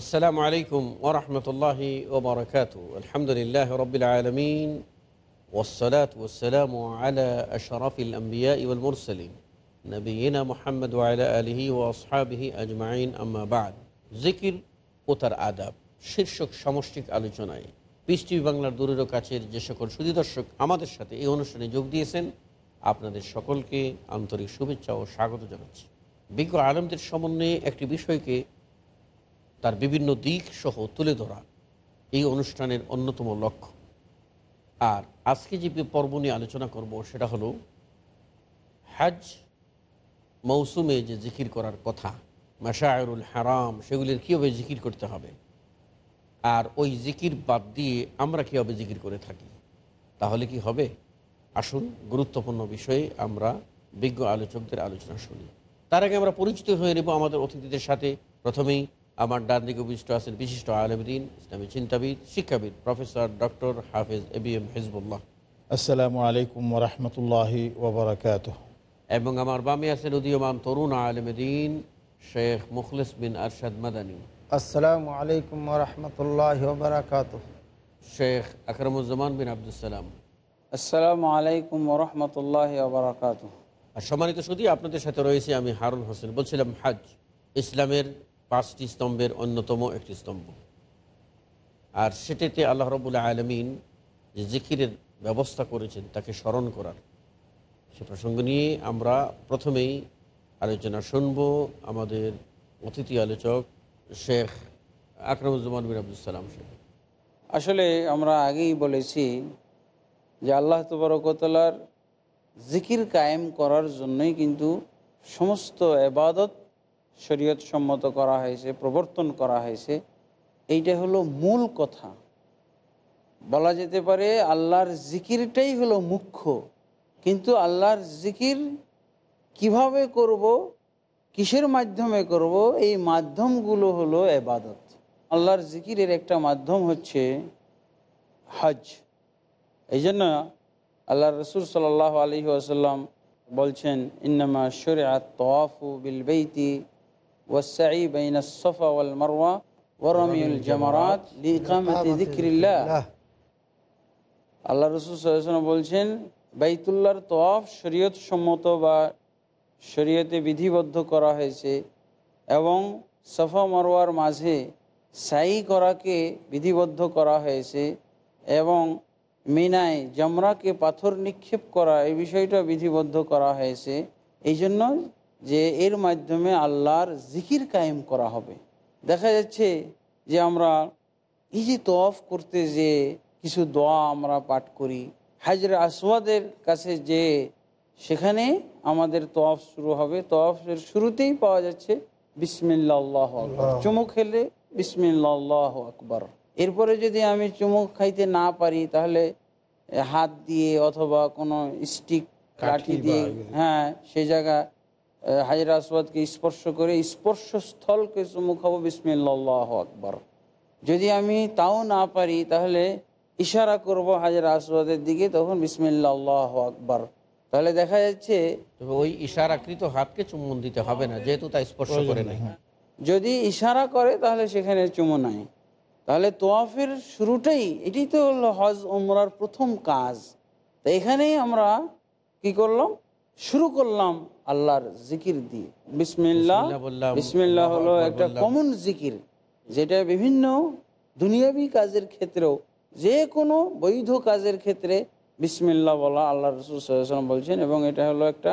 আসসালামু আলাইকুম ওরহমতুল্লাহ ওবরাকাত আলহামদুলিল্লাহ রবিল আলমিন। ওসলাত ওসালাম আলা আশরফিল আম্বিয়া ইউল মুরসলিম নবীনা মোহাম্মদ ওয়াইলা আলহি ও আসহাবিহি আজমাইন আম্মাবাদ জিকির ও তার আদাব, শীর্ষক সমষ্টিক আলোচনায়। পিস টিভি বাংলার দূরের কাছের যে সকল সুদর্শক আমাদের সাথে এই অনুষ্ঠানে যোগ দিয়েছেন, আপনাদের সকলকে আন্তরিক শুভেচ্ছা ও স্বাগত জানাচ্ছি। বিজ্ঞ আলমদের সমন্বয়ে একটি বিষয়কে তার বিভিন্ন দিক সহ তুলে ধরা এই অনুষ্ঠানের অন্যতম লক্ষ্য। আর আজকে যে পর্ব নিয়ে আলোচনা করব সেটা হলো হাজ, মৌসুমে যে জিকির করার কথা, মাশায়রুল হারাম, সেগুলির কীভাবে জিকির করতে হবে? আর ওই জিকির বাদ দিয়ে আমরা কীভাবে জিকির করে থাকি? তাহলে কি হবে? আসুন, গুরুত্বপূর্ণ বিষয়ে আমরা বিজ্ঞ আলোচকদের আলোচনা শুনি। তার আগে আমরা পরিচিত হয়ে নেব আমাদের অতিথিদের সাথে। প্রথমেই আমার ডান দিকে উপবিষ্ট আছেন বিশিষ্ট আলমদিন ইসলামী চিন্তাবিদ শিক্ষাবিদ প্রফেসর ডক্টর হাফেজ এ বি এম হিজবুল্লাহ। আসসালামু আলাইকুম ওরহমতুল্লাহি ওবরাকাত এবং আমার বামে আছেন উদীয়মান তরুণ আলমদিন শেখ মুখলিস বিন আরশাদ মাদানী। আসসালামু আলাইকুম রহমতুল্লাহ বারাকাত শেখ আকরমুজ্জামান বিন আবদুসালাম আসসালামু আলাইকুম রহমতুল্লাহ আর সম্মানিত শুধু আপনাদের সাথে রয়েছে আমি হারুন হোসেন। বলছিলাম হাজ ইসলামের পাঁচটি স্তম্ভের অন্যতম একটি স্তম্ভ। আর সেটাতে আল্লাহ রবুল্লা আলমিন যে জিকিরের ব্যবস্থা করেছেন, তাকে স্মরণ করার। সে প্রসঙ্গ নিয়ে আমরা প্রথমেই আলোচনা শুনব আমাদের অতিথি আলোচক শেখ আকরমুজ্জামান বিন আবদুসালাম শেখ আসলে আমরা আগেই বলেছি যে আল্লাহ তবরকতলার জিকির কায়েম করার জন্যই কিন্তু সমস্ত এবাদত শরীয়ত সম্মত করা হয়েছে, প্রবর্তন করা হয়েছে, এইটা হলো মূল কথা। বলা যেতে পারে আল্লাহর জিকিরটাই হলো মুখ্য, কিন্তু আল্লাহর জিকির কীভাবে করব, কিসের মাধ্যমে করব, এই মাধ্যমগুলো হলো এবাদত। আল্লাহর জিকিরের একটা মাধ্যম হচ্ছে হজ। এই জন্য আল্লাহ রসুল সাল আলহি আসাল্লাম বলছেন, ইন্নামা শরিয়াত তোয়াফু বিল ওয়াসাই বাইন সফা ওয়াল মারওয়া ওরমিউল জামারাত লিকামাতি যিকরিল্লাহ আল্লাহ রসুল সাল্লাম বলছেন বাইতুল্লাহর তোয়াফ শরীয়ত সম্মত বা শরীয়তে বিধিবদ্ধ করা হয়েছে এবং সফা মারোয়ার মাঝে সাই করাকে বিধিবদ্ধ করা হয়েছে এবং মিনায় জামরাকে পাথর নিক্ষেপ করা এই বিষয়টা বিধিবদ্ধ করা হয়েছে। এই জন্য যে এর মাধ্যমে আল্লাহর জিকির কায়েম করা হবে। দেখা যাচ্ছে যে আমরা এই যে তফ করতে যে কিছু দোয়া আমরা পাঠ করি হাজর আসওয়াদের কাছে যে সেখানে আমাদের তফ শুরু হবে। তফের শুরুতেই পাওয়া যাচ্ছে বিসমিল্লাহ আকবর। চুমুক খেলে বিসমিল্লাহ আকবর। এরপরে যদি আমি চুমুক খাইতে না পারি তাহলে হাত দিয়ে অথবা কোনো স্টিক কাঠি দিয়ে হ্যাঁ সেই জায়গা হাজির আসবাদকে স্পর্শ করে স্পর্শ স্থলকে চুমুক খাব বিসমিল্লাহ আকবর। যদি আমি তাও না পারি তাহলে ইশারা করব হাজির আসবাদের দিকে তখন বিসমিল্লাহ আকবর। তাহলে দেখা যাচ্ছে ওই ইশারাকৃত হাতকে চুম্বন দিতে হবে না যেহেতু তা স্পর্শ করে নাই। যদি ইশারা করে তাহলে সেখানে চুমো নাই। তাহলে তোয়াফের শুরুটাই এটি তো হলো হজ ওমরার প্রথম কাজ। তো এখানেই আমরা কি করলাম? শুরু করলাম আল্লাহর জিকির দিয়ে। বিসমিল্লা বিসমিল্লা হলো একটা কমন জিকির যেটা বিভিন্ন দুনিয়াবি কাজের ক্ষেত্রেও যে কোনো বৈধ কাজের ক্ষেত্রে বিসমিল্লা বলা আল্লাহ রসুল বলছেন এবং এটা হলো একটা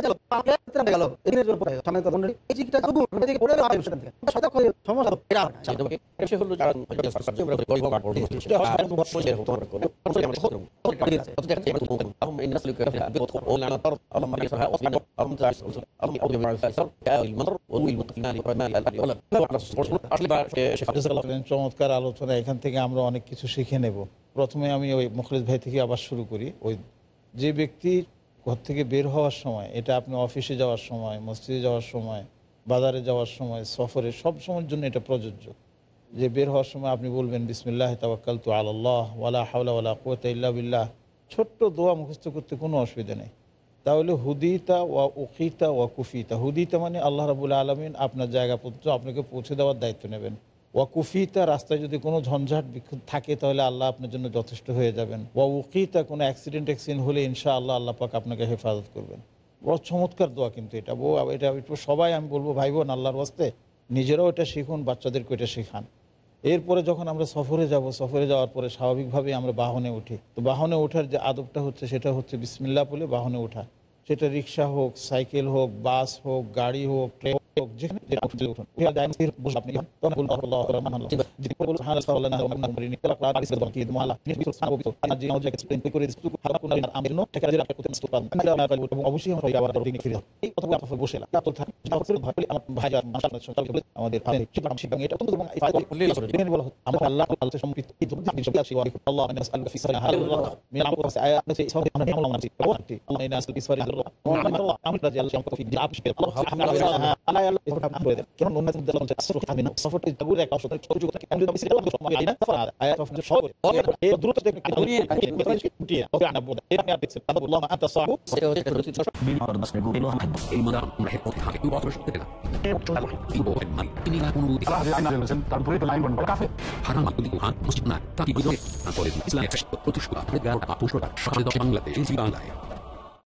চমৎকার আলোচনা এখান থেকে আমরা অনেক কিছু শিখে নেব প্রথমে আমি ওই মুখলিস ভাই থেকে আবার শুরু করি ওই যে ব্যক্তি ঘর থেকে বের হওয়ার সময়, এটা আপনি অফিসে যাওয়ার সময়, মসজিদে যাওয়ার সময়, বাজারে যাওয়ার সময়, সফরে, সব সময়ের জন্য এটা প্রযোজ্য। যে বের হওয়ার সময় আপনি বলবেন, বিসমিল্লাহ তাবাক্কাল তু আল্লাহ ওয়ালা হাওলা ওয়ালা কুয়াতা বিল্লাহ। ছোট্ট দোয়া মুখস্থ করতে কোনো অসুবিধা নেই। তাহলে হুদিতা ওয়া উকিতা ওয়া কুফিতা। হুদিতা মানে আল্লাহ রাবুল আলমিন আপনার জায়গা পর্যন্ত আপনাকে পৌঁছে দেওয়ার দায়িত্ব নেবেন। ওয়া কুফিতা রাস্তায় যদি কোনো ঝঞ্ঝাট থাকে তাহলে আল্লাহ আপনার জন্য যথেষ্ট হয়ে যাবেন। ওয়া উকিতা কোনো অ্যাক্সিডেন্ট অ্যাক্সিডেন্ট হলে ইনশা আল্লাহ আল্লাহ পাক আপনাকে হেফাজত করবেন। বড় চমৎকার দোয়া কিন্তু এটা। বউ এটা একটু সবাই আমি বলব ভাই বোন আল্লাহর ওয়াস্তে নিজেরাও এটা শিখুন বাচ্চাদেরকে এটা শেখান। এরপরে যখন আমরা সফরে যাব, সফরে যাওয়ার পরে স্বাভাবিকভাবেই আমরা বাহনে উঠি। তো বাহনে ওঠার যে আদবটা হচ্ছে সেটা হচ্ছে বিসমিল্লা বলে বাহনে ওঠা। সেটা রিক্সা হোক, সাইকেল হোক, বাস হোক, গাড়ি হোক, ট্রেন হোক যেখানে যেটা উঠতে উঠুন। উঠে যায় স্থির বসে আপনি তখন বলুন, আল্লাহু আকবার, আল্লাহু আকবার। যদি পরে বলুন, সুবহানাল্লাহ, সুবহানাল্লাহ, সুবহানাল্লাহ, সুবহানাল্লাহ, তালা কুরআন হাদিসের দোয়া, কি দোয়া আল্লাহ, নিজ বিশ্বস্ত স্থান পবিত্র, আল্লাহ যে আমাদেরকে explain করে দিচ্ছে, সুতরাং হালাল কুরআন আর আমির নয়, ঠেকা দিয়ে রাখতে করতে মুস্তফা। আমি আল্লাহ আল্লাহ এবং অবশ্যই আমরা আবার দিনে ফিরে যাব। এই কথাগুলো আপনার বসে এলাম। তারপর থাকি, তারপর ফিরে ভাই বলি, আমার ভাই আর মাশাআল্লাহ, সবাই বলে, আমাদের ভাই, শিবরাম, শিবরাম, এটা অত্যন্ত এবং এই ফায়দা এখানে বলা হচ্ছে, আমরা আল্লাহ আল্লাহর সাথে সম্পৃক্ত, এই দুটি জিনিস সবই আসে, ওয়া আল্লাহ, আমি নাসআলুকা ফি সারিহা হালাল মিন আমর কাছে আয়াত আছে, সবাই আমরা নিয়ম আমরা আছি। আল্লাহ, আল্লাহ, ইন্না নাসআলুকা ফি সারিহা হালাল আল্লাহ, আমি রাজি আল্লাহ সম্পর্কে ফি আপ শিখে, আল্লাহ, আল্লাহ, আল্লাহ, আল্লাহ, আপনি বলে দেন। কেন নুন নাসিম দেওয়া হচ্ছে, আসর খাবে না, সফরটি তাবুর একটা অংশ, ছোট ছোট থাকে, যদি বিসিক আল্লাহ সম্পর্কে আইনা, সফর আয়াত অফ যে সফর, এই দ্রুত থেকে উঠিয়ে, উঠিয়ে, ওকে আনা বলে, এই আপনি আর দেখছেন, আল্লাহ, আন্তা সাহু, এই মাদার আমরা পথে হাঁটে কেউ অগ্রসর হতে না ইবো মাল তিনি না কোনো হারাম আকুলি কুরআন মসজিদ না তাকি বিদরে তারপরে ইসলাম প্রতিষ্ঠা সকালে দশ বাংলাদেশ বাংলায়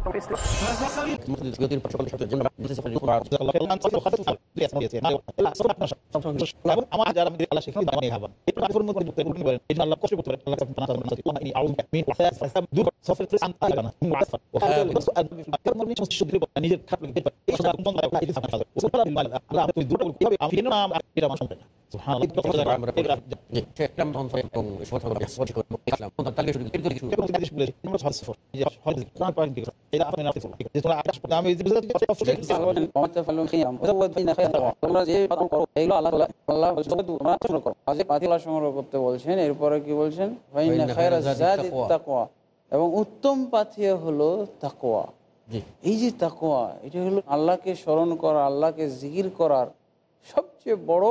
আমি বলছেন এরপরে কি বলছেন এবং উত্তম পাথিয়া হলো তাকওয়া জি এই যে তাকওয়া এটা হলো আল্লাহকে স্মরণ করা আল্লাহকে জিকির করার সবচেয়ে বড়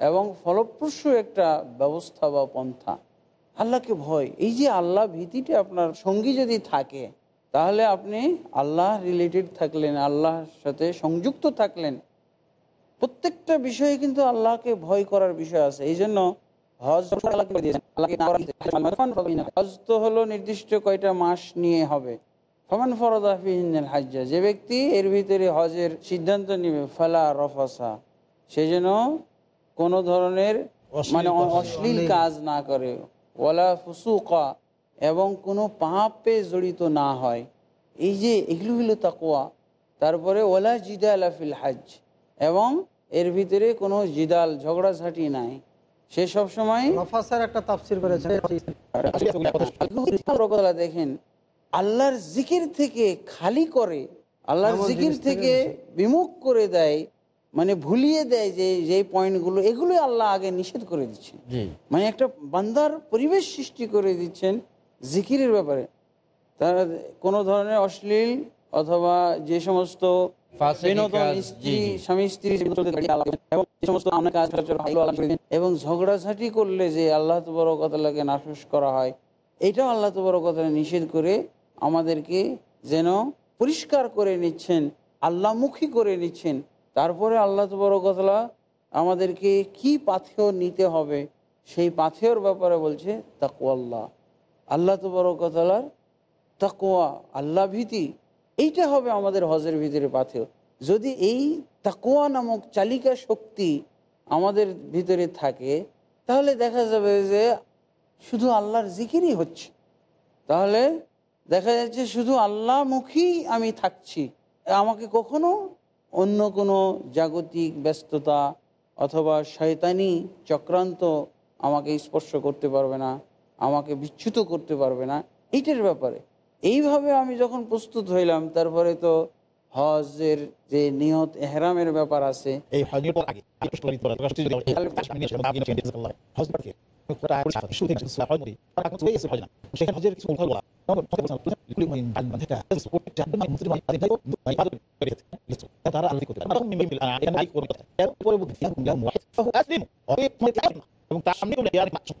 এবং ফলপ্রসূ একটা ব্যবস্থা বা পন্থা। আল্লাহকে ভয়। এই যে আল্লাহ ভীতিটা আপনার সঙ্গী যদি থাকে, তাহলে আপনি আল্লাহ রিলেটেড থাকলেন, আল্লাহর সাথে সংযুক্ত থাকলেন। প্রত্যেকটা বিষয়ে কিন্তু আল্লাহকে ভয় করার বিষয় আছে। এই জন্য হজ তো হলো নির্দিষ্ট কয়টা মাস নিয়ে হবে। ফমান ফরদাফিহিনাল হাজ্জা। যে ব্যক্তি এর ভিতরে হজের সিদ্ধান্ত নেবে, ফালা রফাসা। সে যেন কোনো ধরনের মানে অশ্লীল কাজ না করে। ওয়ালা ফুসুকা এবং কোনো পাপে জড়িত না হয়। এই যে এগুলো হলো তাকোয়া তারপরে ওলা জিদাল আফিল হাজ এবং এর ভিতরে কোনো জিদাল ঝগড়াঝাটি নাই। সে সব সময় একটা তাফসির করেছেন। দেখেন। আল্লাহর জিকির থেকে খালি করে আল্লাহর জিকির থেকে থেকে বিমুখ করে দেয়। মানে ভুলিয়ে দেয় যে যে পয়েন্টগুলো এগুলো আল্লাহ আগে নিষেধ করে দিচ্ছেন। মানে একটা বান্দার পরিবেশ সৃষ্টি করে দিচ্ছেন জিকিরের ব্যাপারে। তার কোনো ধরনের অশ্লীল অথবা যে সমস্ত। স্বামী স্ত্রী এবং ঝগড়াঝাটি করলে যে আল্লাহ তবরকতালাকে নাশোস করা হয় এটাও আল্লাহ তবরকতালা নিষেধ করে আমাদেরকে যেন পরিষ্কার করে নিচ্ছেন আল্লাহমুখী করে নিচ্ছেন তারপরে আল্লাহ তবরকতলা আমাদেরকে কি পাথেয় নিতে হবে, সেই পাথেয়র ব্যাপারে বলছে তাকুয়াল্লাহ আল্লাহ তবরকতলার তাকোয়া আল্লাহ ভীতি, এইটা হবে আমাদের হজের ভিতরে পাথেয়। যদি এই তাকোয়া নামক চালিকা শক্তি আমাদের ভিতরে থাকে, তাহলে দেখা যাবে যে শুধু আল্লাহর জিকিরই হচ্ছে। তাহলে দেখা যাচ্ছে শুধু আল্লাহমুখী আমি থাকছি। আমাকে কখনো অন্য কোনো জাগতিক ব্যস্ততা অথবা শয়তানি চক্রান্ত আমাকে স্পর্শ করতে পারবে না আমাকে বিচ্যুত করতে পারবে না এইটার ব্যাপারে। এইভাবে আমি যখন প্রস্তুত হইলাম তারপরে তো হজের যে নিয়ত এহরামের ব্যাপার আছে এই হজের পর আগে এই প্রশ্ন করি তোরা, তোরা যদি বলো, এই প্রশ্ন নিয়ে এসে, বাকি নিয়ে এসে, আল্লাহ, হজ করতে, কোটা আর সাথে, শুরু থেকে ইসলাম হজ করি, তারা এখন চলে গেছে হজ না। সেখানে হজের কিছু উল্টা বলা। তখন হজের বলছিলাম, তুই কুলি মহিন, বান বান থেকে, এই support টা, বান মুসলিম, বান বান থেকে, বান বান করে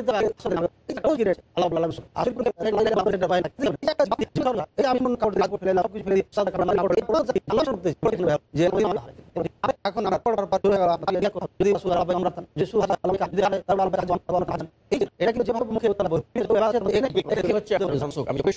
যা হয়। আচ্ছা, মানি? এখানে আমার হবে? মানে হবে? মন পড়ার পর শুরু হয়ে গেল, আপনাকে ইয়া করো। যদি আমরা দিয়ে। এই এটা কিন্তু যেভাবে মুখে উত্তর বলব, এটা এটা হচ্ছে? আমি হয়ে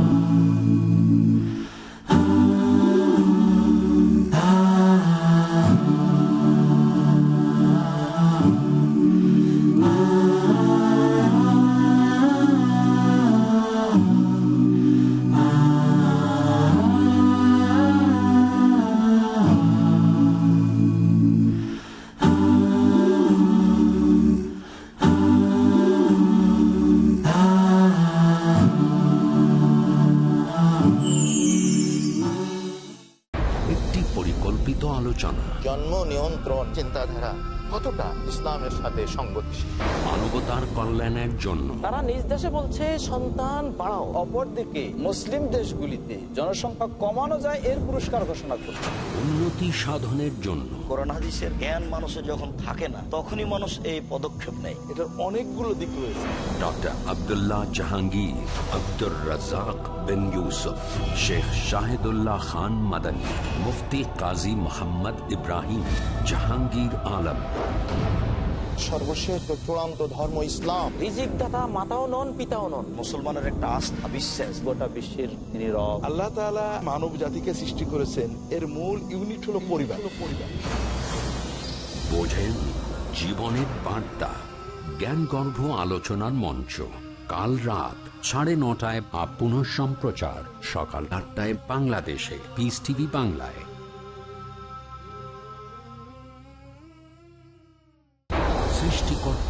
জন্য। তারা নিজ দেশে বলছে সন্তান বাড়াও। অপরদিকে মুসলিম দেশগুলিতে জনসংখ্যা কমানো যায় এর পুরস্কার ঘোষণা করছে। উন্নতি সাধনের জন্য। হাদিসের জ্ঞান মানুষের যখন থাকে না তখনই মানুষ এই পদক্ষেপ নেয়। এটার অনেকগুলো দিক রয়েছে। ডক্টর আব্দুল্লাহ জাহাঙ্গীর আব্দুর রাজাক বিন ইউসুফ শেখ শাহিদুল্লাহ খান মাদানী মুফতি কাজী মোহাম্মদ ইব্রাহিম জাহাঙ্গীর আলম। সর্বশেষ চূড়ান্ত ধর্ম ইসলাম। রিজিক দাতা মাতাও নন পিতাও নন। মুসলমানের একটা আস্থা বিশ্বাস। গোটা বিশ্বের তিনি আল্লাহ তাআলা মানব জাতিকে সৃষ্টি করেছেন। এর মূল ইউনিট হলো পরিবার। পরিবার বোঝেন জীবনের বার্তা। জ্ঞানগর্ভ আলোচনার মঞ্চ। কাল রাত সাড়ে নটায় বা পুনঃ সম্প্রচার সকাল আটটায় বাংলাদেশে। পিস টিভি বাংলায়।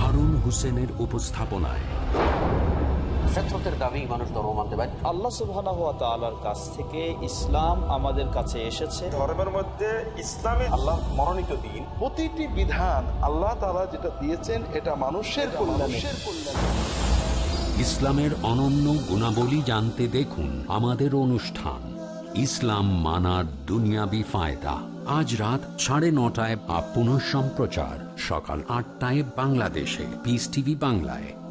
হারুন হুসেনের উপস্থাপনায়। ফেতরতের দাবি মানুষ ধর্ম মানতে পারে আল্লাহ সুবহানাহু ওয়া তাআলার কাছ থেকে ইসলাম আমাদের কাছে এসেছে। ধর্মের মধ্যে ইসলামী আল্লাহ মনোনীত দিন। প্রতিটি বিধান আল্লাহ তাআলা যেটা দিয়েছেন এটা মানুষের কল্যাণে। ইসলামের অনন্য গুণাবলী জানতে দেখুন আমাদের অনুষ্ঠান। ইসলাম মানার দুনিয়াবি ফায়দা। আজ রাত সাড়ে নটায় পুনঃ সম্প্রচার সকাল আটটায় বাংলাদেশে পিস টিভি বাংলায়।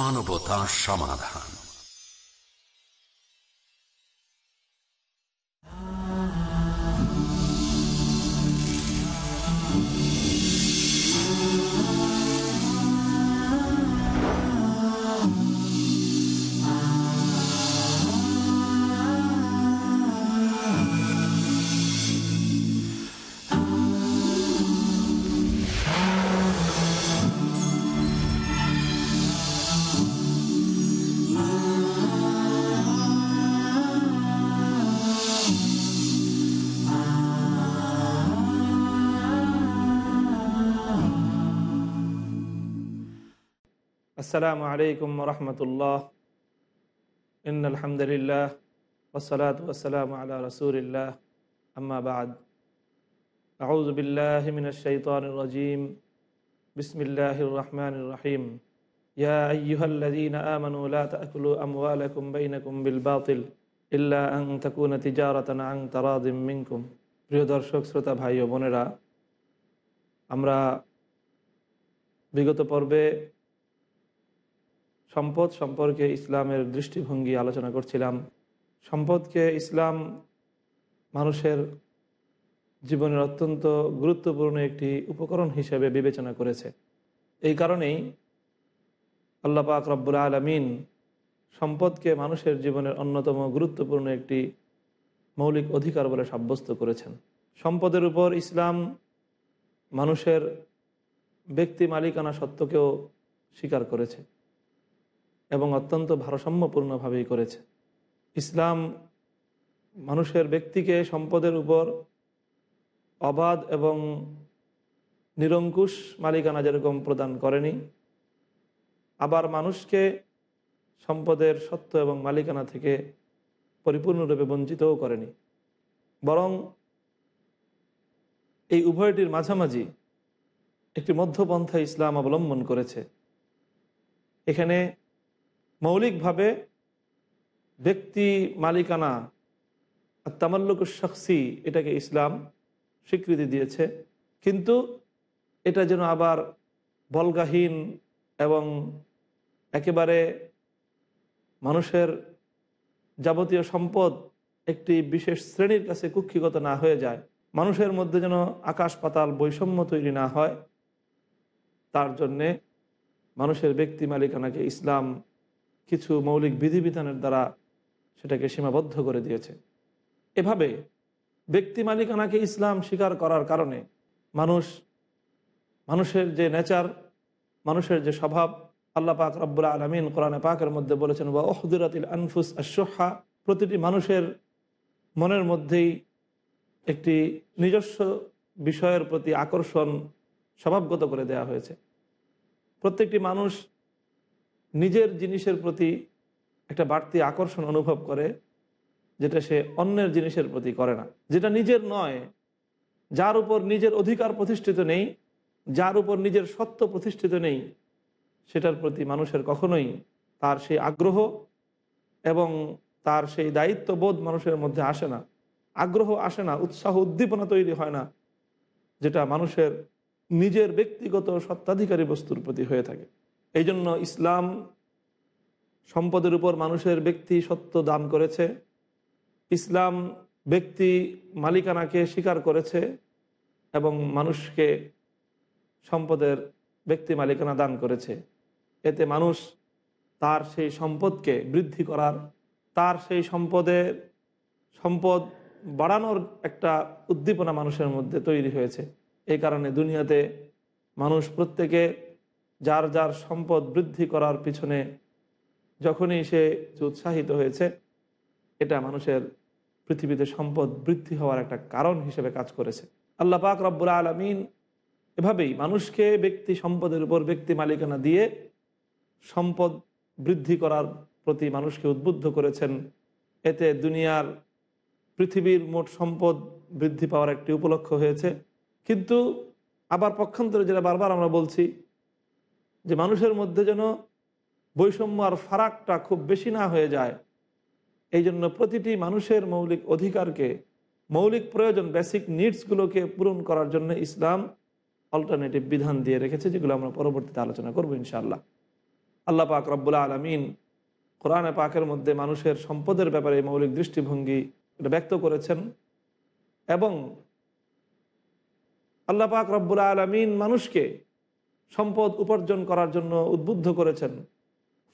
মানবতা সমাধান। আসসালামু আলাইকুম রহমতুল্লাহ ইন আলহামদুলিল্লাহ ওসলাত ওসালাম আলা রসুলিল্লাহ আম্মা বাদ أعوذ بالله من الشيطان الرجيم بسم الله الرحمن الرحيم يا أيها الذين آمنوا لا تأكلوا أموالكم بينكم بالباطل إلا أن تكون تجارة عن تراض منكم প্রিয় দর্শক শ্রোতা ভাই ও বোনেরা আমরা বিগত পর্বে সম্পদ সম্পর্কে ইসলামের দৃষ্টিভঙ্গি আলোচনা করছিলাম। সম্পদকে ইসলাম মানুষের জীবনের অত্যন্ত গুরুত্বপূর্ণ একটি উপকরণ হিসেবে বিবেচনা করেছে। এই কারণেই আল্লাহ পাক রব্বুল আলমিন সম্পদকে মানুষের জীবনের অন্যতম গুরুত্বপূর্ণ একটি মৌলিক অধিকার বলে সাব্যস্ত করেছেন। সম্পদের উপর ইসলাম মানুষের ব্যক্তি মালিকানা সত্ত্বকেও স্বীকার করেছে। এবং অত্যন্ত ভারসাম্যপূর্ণভাবেই করেছে। ইসলাম মানুষের ব্যক্তিকে সম্পদের উপর অবাধ এবং নিরঙ্কুশ মালিকানা যেরকম প্রদান করেনি, আবার মানুষকে সম্পদের সত্য এবং মালিকানা থেকে পরিপূর্ণরূপে বঞ্চিতও করেনি। বরং এই উভয়টির মাঝামাঝি একটি মধ্যপন্থা ইসলাম অবলম্বন করেছে। এখানে মৌলিকভাবে ব্যক্তি মালিকানা তামাল্লুক শখসি, এটাকে ইসলাম স্বীকৃতি দিয়েছে। কিন্তু এটা যেন আবার বলগাহীন এবং একেবারে মানুষের যাবতীয় সম্পদ একটি বিশেষ শ্রেণির কাছে কুক্ষিগত না হয়ে যায়, মানুষের মধ্যে যেন আকাশ পাতাল বৈষম্য তৈরি না হয়, তার জন্যে মানুষের ব্যক্তি মালিকানাকে ইসলাম কিছু মৌলিক বিধিবিধানের দ্বারা সেটাকে সীমাবদ্ধ করে দিয়েছে। এভাবে ব্যক্তি মালিকানাকে ইসলাম স্বীকার করার কারণে মানুষ, মানুষের যে নেচার, মানুষের যে স্বভাব, আল্লাহ পাক রব্বুল্লা আলমিন কোরআনে পাকের মধ্যে বলেছেন বা ওহদুরাতিল আনফুস আশোহা প্রতিটি মানুষের মনের মধ্যেই একটি নিজস্ব বিষয়ের প্রতি আকর্ষণ স্বভাবগত করে দেয়া হয়েছে। প্রত্যেকটি মানুষ নিজের জিনিসের প্রতি একটা বাড়তি আকর্ষণ অনুভব করে, যেটা সে অন্যের জিনিসের প্রতি করে না। যেটা নিজের নয়, যার উপর নিজের অধিকার প্রতিষ্ঠিত নেই, যার উপর নিজের সত্য প্রতিষ্ঠিত নেই, সেটার প্রতি মানুষের কখনোই তার সেই আগ্রহ এবং তার সেই দায়িত্ববোধ মানুষের মধ্যে আসে না। আগ্রহ আসে না, উৎসাহ উদ্দীপনা তৈরি হয় না, যেটা মানুষের নিজের ব্যক্তিগত সত্ত্বাধিকারী বস্তুর প্রতি হয়ে থাকে। এই জন্য ইসলাম সম্পদের উপর মানুষের ব্যক্তি সত্য দান করেছে। ইসলাম ব্যক্তি মালিকানাকে স্বীকার করেছে এবং মানুষকে সম্পদের ব্যক্তি মালিকানা দান করেছে। এতে মানুষ তার সেই সম্পদকে বৃদ্ধি করার, তার সেই সম্পদের সম্পদ বাড়ানোর একটা উদ্দীপনা মানুষের মধ্যে তৈরি হয়েছে। এই কারণে দুনিয়াতে মানুষ প্রত্যেকে যার যার সম্পদ বৃদ্ধি করার পিছনে যখনই সে উৎসাহিত হয়েছে, এটা মানুষের পৃথিবীতে সম্পদ বৃদ্ধি হওয়ার একটা কারণ হিসেবে কাজ করেছে। আল্লাহ পাক রব্বুল আলমিন এভাবেই মানুষকে ব্যক্তি সম্পদের উপর ব্যক্তি মালিকানা দিয়ে সম্পদ বৃদ্ধি করার প্রতি মানুষকে উদ্বুদ্ধ করেছেন। এতে দুনিয়ার পৃথিবীর মোট সম্পদ বৃদ্ধি পাওয়ার একটি উপলক্ষ হয়েছে। কিন্তু আবার পক্ষান্তরে যেটা বারবার আমরা বলছি যে মানুষের মধ্যে যেন বৈষম্য আর ফারাকটা খুব বেশি না হয়ে যায়। এই জন্য প্রতিটি মানুষের মৌলিক অধিকারকে, মৌলিক প্রয়োজন বেসিক নিডসগুলোকে পূরণ করার জন্য ইসলাম অল্টারনেটিভ বিধান দিয়ে রেখেছে, যেগুলো আমরা পরবর্তীতে আলোচনা করব ইনশাআল্লাহ। আল্লাহ পাক রব্বুল্লাহ আলমিন কোরআনে পাকের মধ্যে মানুষের সম্পদের ব্যাপারে মৌলিক দৃষ্টিভঙ্গি এটা ব্যক্ত করেছেন এবং আল্লাহ পাক রব্বুল আলমিন মানুষকে সম্পদ উপার্জন করার জন্য উদ্বুদ্ধ করেছেন।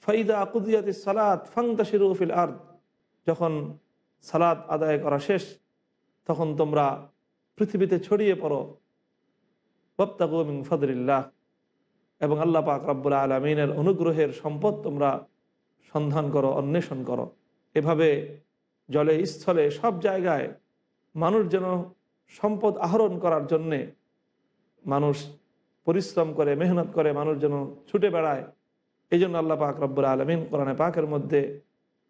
ফাইদা আকুদিয়াতি সালাত ফাংতাশিরুফিল আর্দ। যখন সালাদ আদায় করা শেষ, তখন তোমরা পৃথিবীতে ছড়িয়ে পড়ো। বপ্তাগুমিন ফদরিল্লাহ এবং আল্লাহ পাক রব্বুল আলমিনের অনুগ্রহের সম্পদ তোমরা সন্ধান করো, অন্বেষণ করো। এভাবে জলে, স্থলে, সব জায়গায় মানুষ যেন সম্পদ আহরণ করার জন্যে মানুষ পরিশ্রম করে, মেহনত করে মানুষ যেন ছুটে বেড়ায়, এই জন্য আল্লাহ পাক রব্বুল আলমিন কোরআনে পাকের মধ্যে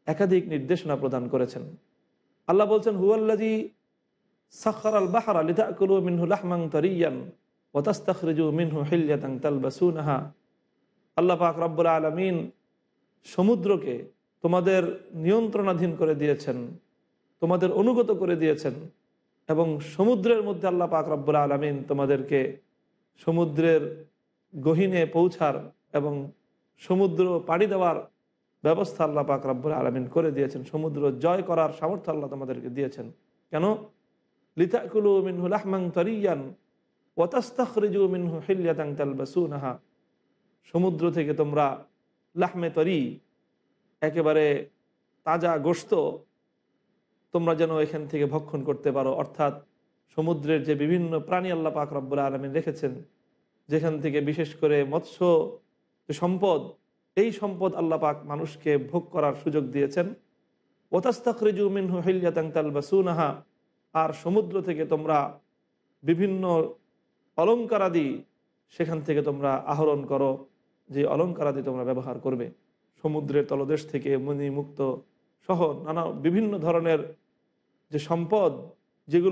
একাধিক নির্দেশনা প্রদান করেছেন। আল্লাহ বলছেন হুয়াল্লাজি সাখর আল বাহার আলিদাকুলু মিনহু লাহমাং তরিয়ান ওতাস্তাখরিজু মিনহু হিল্যাতাং তালবাসুনাহা। আল্লাহ পাক রব্বুল আলমিন সমুদ্রকে তোমাদের নিয়ন্ত্রণাধীন করে দিয়েছেন, তোমাদের অনুগত করে দিয়েছেন এবং সমুদ্রের মধ্যে আল্লাহ পাক রব্বুল আলমিন তোমাদেরকে সমুদ্রের গহিনে পৌঁছার এবং সমুদ্র পাড়ি দেওয়ার ব্যবস্থা আল্লাহ পাক রব্বুল আলমিন করে দিয়েছেন। সমুদ্র জয় করার সামর্থ্য আল্লাহ তোমাদেরকে দিয়েছেন। কেন? লিতাকুলু মিনহুল আহমাং তরিয়ান ওয়াতাস্তাখরিজু মিনহু হিল্যাতাং তালবাসুনাহা। সমুদ্র থেকে তোমরা লাহমে তরি, একেবারে তাজা গোস্ত তোমরা যেন এখান থেকে ভক্ষণ করতে পারো। অর্থাৎ সমুদ্রের যে বিভিন্ন প্রাণী আল্লাহ পাক রব্বুল আলমিন রেখেছেন, যেখান থেকে বিশেষ করে মৎস্য সম্পদ, এই সম্পদ আল্লাহ পাক মানুষকে ভোগ করার সুযোগ দিয়েছেন। ওতাস্তাখরিজু মিনহু হিল্যাতাং তালবাসুনাহা, আর সমুদ্র থেকে তোমরা বিভিন্ন অলঙ্কারাদি সেখান থেকে তোমরা আহরণ করো, যে অলঙ্কারাদি তোমরা ব্যবহার করবে। সমুদ্রের তলদেশ থেকে মণিমুক্ত সহ নানা বিভিন্ন ধরনের যে সম্পদ যেগুলো